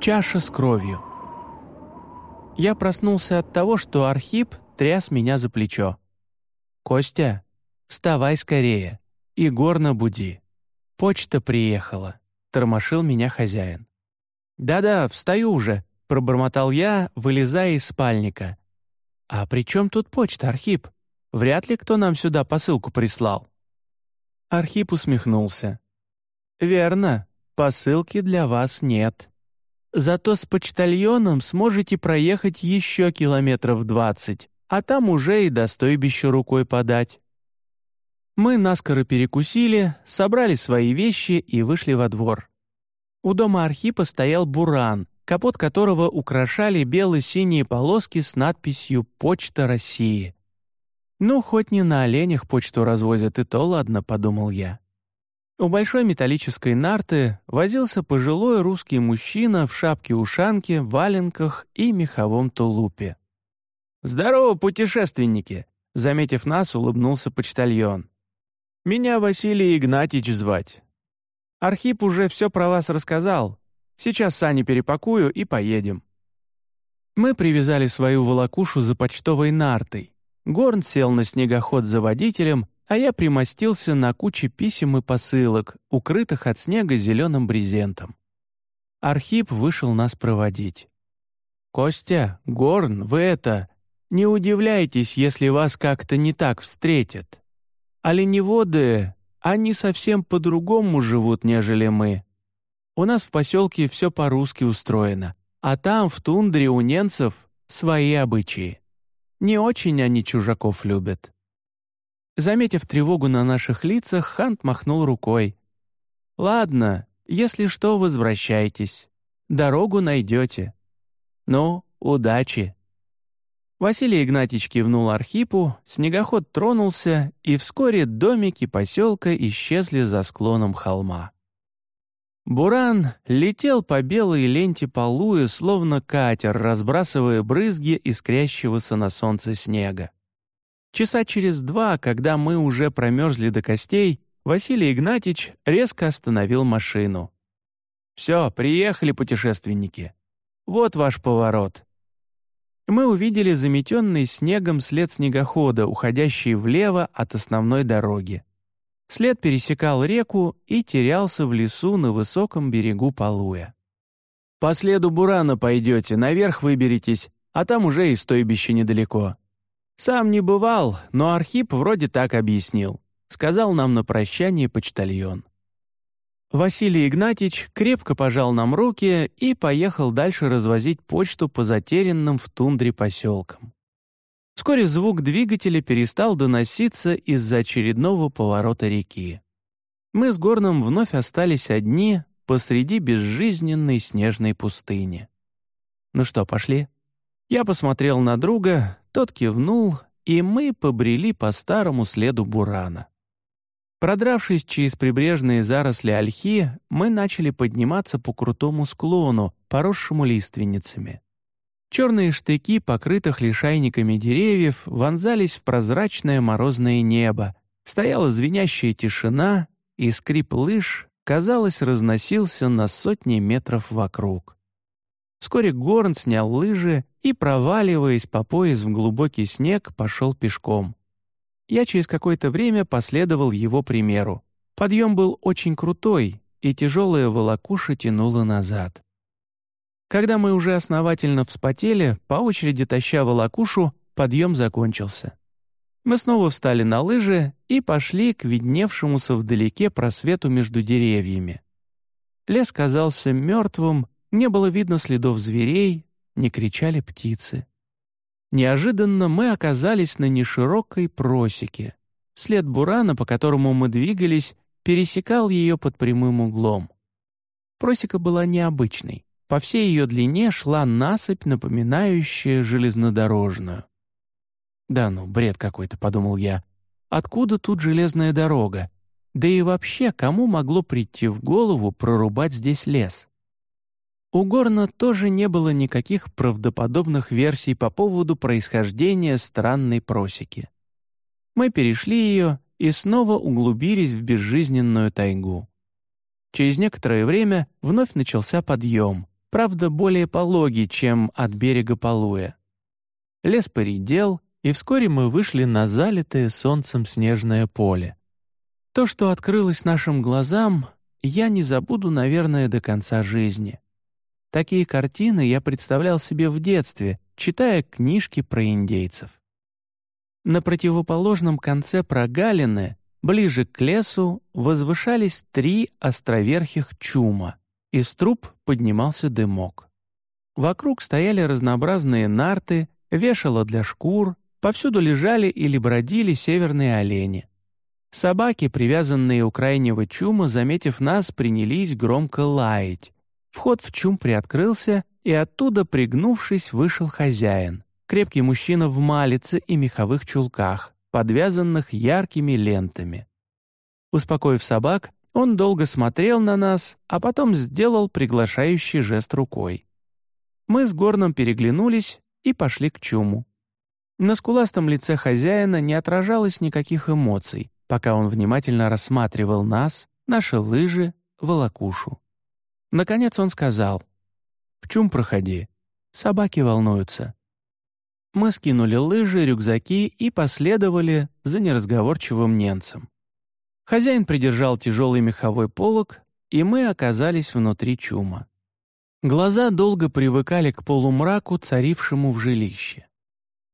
Чаша с кровью. Я проснулся от того, что Архип тряс меня за плечо. «Костя, вставай скорее и горно буди. Почта приехала», — тормошил меня хозяин. «Да-да, встаю уже», — пробормотал я, вылезая из спальника. «А при чем тут почта, Архип? Вряд ли кто нам сюда посылку прислал». Архип усмехнулся. «Верно, посылки для вас нет. Зато с почтальоном сможете проехать еще километров двадцать, а там уже и до стойбища рукой подать». Мы наскоро перекусили, собрали свои вещи и вышли во двор. У дома Архипа стоял буран, капот которого украшали бело-синие полоски с надписью «Почта России». «Ну, хоть не на оленях почту развозят, и то ладно», — подумал я. У большой металлической нарты возился пожилой русский мужчина в шапке-ушанке, валенках и меховом тулупе. «Здорово, путешественники!» — заметив нас, улыбнулся почтальон. «Меня Василий Игнатьич звать. Архип уже все про вас рассказал. Сейчас сани перепакую и поедем». Мы привязали свою волокушу за почтовой нартой, Горн сел на снегоход за водителем, а я примостился на куче писем и посылок, укрытых от снега зеленым брезентом. Архип вышел нас проводить. «Костя, Горн, вы это... Не удивляйтесь, если вас как-то не так встретят. Оленеводы, они совсем по-другому живут, нежели мы. У нас в поселке все по-русски устроено, а там, в тундре, у ненцев свои обычаи. Не очень они чужаков любят». Заметив тревогу на наших лицах, Хант махнул рукой. «Ладно, если что, возвращайтесь. Дорогу найдете. Ну, удачи». Василий Игнатьич кивнул Архипу, снегоход тронулся, и вскоре домики поселка исчезли за склоном холма. Буран летел по белой ленте полуя, словно катер, разбрасывая брызги искрящегося на солнце снега. Часа через два, когда мы уже промерзли до костей, Василий Игнатьич резко остановил машину. «Все, приехали, путешественники. Вот ваш поворот». Мы увидели заметенный снегом след снегохода, уходящий влево от основной дороги. След пересекал реку и терялся в лесу на высоком берегу Палуя. «По следу Бурана пойдете, наверх выберетесь, а там уже и стойбище недалеко. Сам не бывал, но Архип вроде так объяснил», — сказал нам на прощание почтальон. Василий Игнатьич крепко пожал нам руки и поехал дальше развозить почту по затерянным в тундре поселкам. Вскоре звук двигателя перестал доноситься из-за очередного поворота реки. Мы с Горном вновь остались одни посреди безжизненной снежной пустыни. «Ну что, пошли?» Я посмотрел на друга, тот кивнул, и мы побрели по старому следу бурана. Продравшись через прибрежные заросли ольхи, мы начали подниматься по крутому склону, поросшему лиственницами. Черные штыки, покрытых лишайниками деревьев, вонзались в прозрачное морозное небо. Стояла звенящая тишина, и скрип лыж, казалось, разносился на сотни метров вокруг. Вскоре Горн снял лыжи и, проваливаясь по пояс в глубокий снег, пошел пешком. Я через какое-то время последовал его примеру. Подъем был очень крутой, и тяжелая волокуша тянула назад. Когда мы уже основательно вспотели, по очереди таща волокушу, подъем закончился. Мы снова встали на лыжи и пошли к видневшемуся вдалеке просвету между деревьями. Лес казался мертвым, не было видно следов зверей, не кричали птицы. Неожиданно мы оказались на неширокой просеке. След бурана, по которому мы двигались, пересекал ее под прямым углом. Просека была необычной. По всей ее длине шла насыпь, напоминающая железнодорожную. «Да ну, бред какой-то», — подумал я. «Откуда тут железная дорога? Да и вообще, кому могло прийти в голову прорубать здесь лес?» У Горна тоже не было никаких правдоподобных версий по поводу происхождения странной просеки. Мы перешли ее и снова углубились в безжизненную тайгу. Через некоторое время вновь начался подъем, правда, более пологий, чем от берега Полуя. Лес поредел, и вскоре мы вышли на залитое солнцем снежное поле. То, что открылось нашим глазам, я не забуду, наверное, до конца жизни. Такие картины я представлял себе в детстве, читая книжки про индейцев. На противоположном конце прогалины, ближе к лесу, возвышались три островерхих чума. Из труб поднимался дымок. Вокруг стояли разнообразные нарты, вешало для шкур, повсюду лежали или бродили северные олени. Собаки, привязанные у крайнего чума, заметив нас, принялись громко лаять. Вход в чум приоткрылся, и оттуда, пригнувшись, вышел хозяин. Крепкий мужчина в малице и меховых чулках, подвязанных яркими лентами. Успокоив собак, он долго смотрел на нас, а потом сделал приглашающий жест рукой. Мы с Горном переглянулись и пошли к чуму. На скуластом лице хозяина не отражалось никаких эмоций, пока он внимательно рассматривал нас, наши лыжи, волокушу. Наконец он сказал, «В чум проходи? Собаки волнуются». Мы скинули лыжи, рюкзаки и последовали за неразговорчивым немцем. Хозяин придержал тяжелый меховой полог, и мы оказались внутри чума. Глаза долго привыкали к полумраку, царившему в жилище.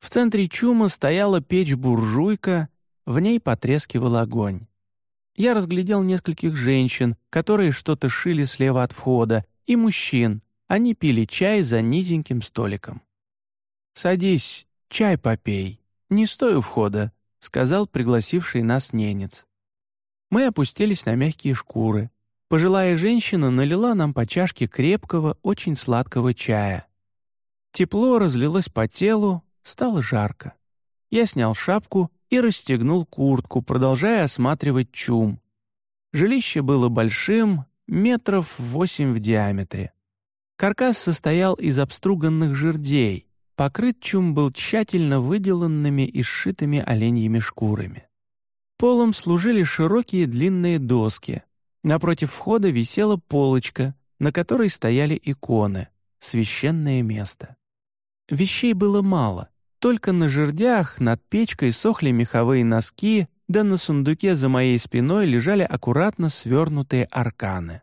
В центре чума стояла печь-буржуйка, в ней потрескивал огонь. Я разглядел нескольких женщин, которые что-то шили слева от входа, и мужчин. Они пили чай за низеньким столиком. «Садись, чай попей. Не стой у входа», — сказал пригласивший нас ненец. Мы опустились на мягкие шкуры. Пожилая женщина налила нам по чашке крепкого, очень сладкого чая. Тепло разлилось по телу, стало жарко. Я снял шапку и расстегнул куртку, продолжая осматривать чум. Жилище было большим, метров восемь в диаметре. Каркас состоял из обструганных жердей, покрыт чум был тщательно выделанными и сшитыми оленьими шкурами. Полом служили широкие длинные доски. Напротив входа висела полочка, на которой стояли иконы, священное место. Вещей было мало — только на жердях над печкой сохли меховые носки, да на сундуке за моей спиной лежали аккуратно свернутые арканы.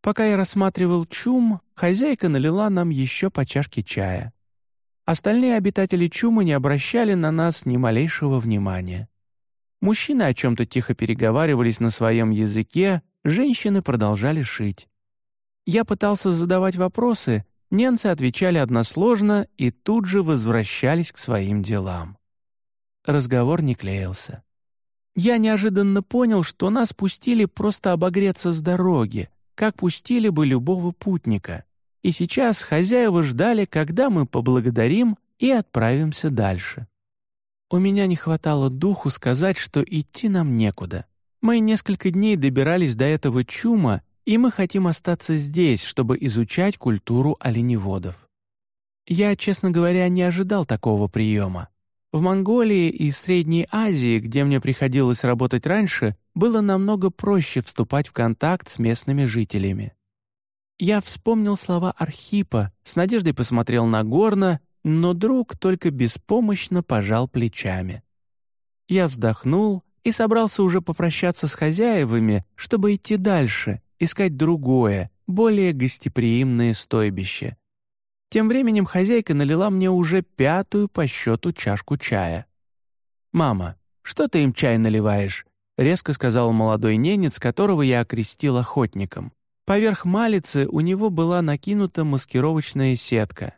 Пока я рассматривал чум, хозяйка налила нам еще по чашке чая. Остальные обитатели чума не обращали на нас ни малейшего внимания. Мужчины о чем-то тихо переговаривались на своем языке, женщины продолжали шить. Я пытался задавать вопросы, Ненцы отвечали односложно и тут же возвращались к своим делам. Разговор не клеился. Я неожиданно понял, что нас пустили просто обогреться с дороги, как пустили бы любого путника. И сейчас хозяева ждали, когда мы поблагодарим и отправимся дальше. У меня не хватало духу сказать, что идти нам некуда. Мы несколько дней добирались до этого чума и мы хотим остаться здесь, чтобы изучать культуру оленеводов. Я, честно говоря, не ожидал такого приема. В Монголии и Средней Азии, где мне приходилось работать раньше, было намного проще вступать в контакт с местными жителями. Я вспомнил слова Архипа, с надеждой посмотрел на Горна, но друг только беспомощно пожал плечами. Я вздохнул и собрался уже попрощаться с хозяевами, чтобы идти дальше, искать другое, более гостеприимное стойбище. Тем временем хозяйка налила мне уже пятую по счету чашку чая. «Мама, что ты им чай наливаешь?» — резко сказал молодой ненец, которого я окрестил охотником. Поверх малицы у него была накинута маскировочная сетка.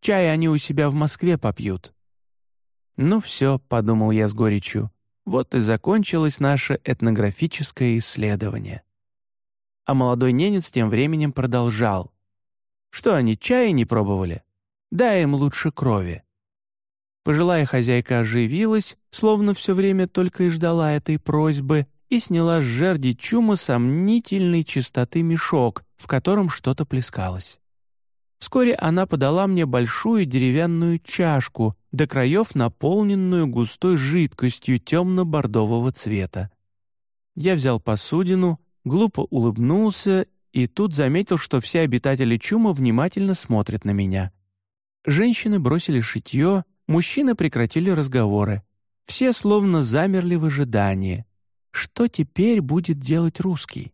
Чай они у себя в Москве попьют. «Ну все», — подумал я с горечью, — «вот и закончилось наше этнографическое исследование». А молодой ненец тем временем продолжал. «Что они, чая не пробовали? Дай им лучше крови». Пожилая хозяйка оживилась, словно все время только и ждала этой просьбы, и сняла с жерди чума сомнительной чистоты мешок, в котором что-то плескалось. Вскоре она подала мне большую деревянную чашку, до краев наполненную густой жидкостью темно-бордового цвета. Я взял посудину, глупо улыбнулся и тут заметил, что все обитатели чума внимательно смотрят на меня. Женщины бросили шитье, мужчины прекратили разговоры. Все словно замерли в ожидании. Что теперь будет делать русский?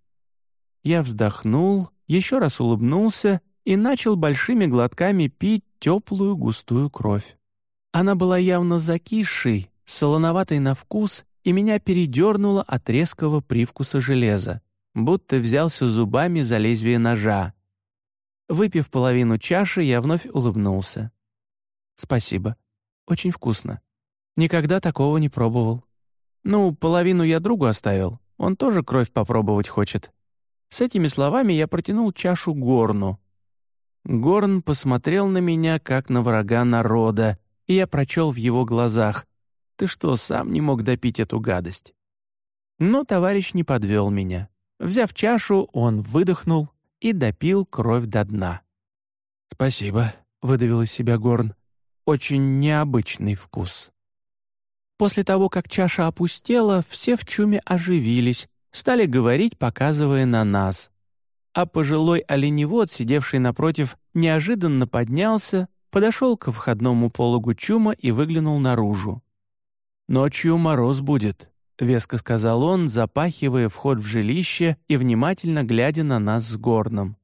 Я вздохнул, еще раз улыбнулся и начал большими глотками пить теплую густую кровь. Она была явно закисшей, солоноватой на вкус, и меня передернуло от резкого привкуса железа, будто взялся зубами за лезвие ножа. Выпив половину чаши, я вновь улыбнулся. «Спасибо. Очень вкусно. Никогда такого не пробовал. Ну, половину я другу оставил. Он тоже кровь попробовать хочет». С этими словами я протянул чашу Горну. Горн посмотрел на меня, как на врага народа, и я прочел в его глазах. «Ты что, сам не мог допить эту гадость?» Но товарищ не подвел меня. Взяв чашу, он выдохнул и допил кровь до дна. «Спасибо», — выдавил из себя Горн. «Очень необычный вкус». После того, как чаша опустела, все в чуме оживились, стали говорить, показывая на нас. А пожилой оленевод, сидевший напротив, неожиданно поднялся, подошел к входному пологу чума и выглянул наружу. «Ночью мороз будет», — веско сказал он, запахивая вход в жилище и внимательно глядя на нас с горном.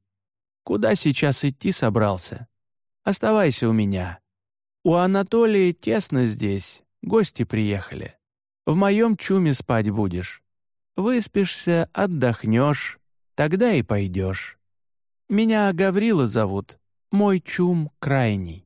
«Куда сейчас идти собрался? Оставайся у меня. У Анатолия тесно здесь, гости приехали. В моем чуме спать будешь. Выспишься, отдохнешь, тогда и пойдешь. Меня Гаврила зовут, мой чум крайний.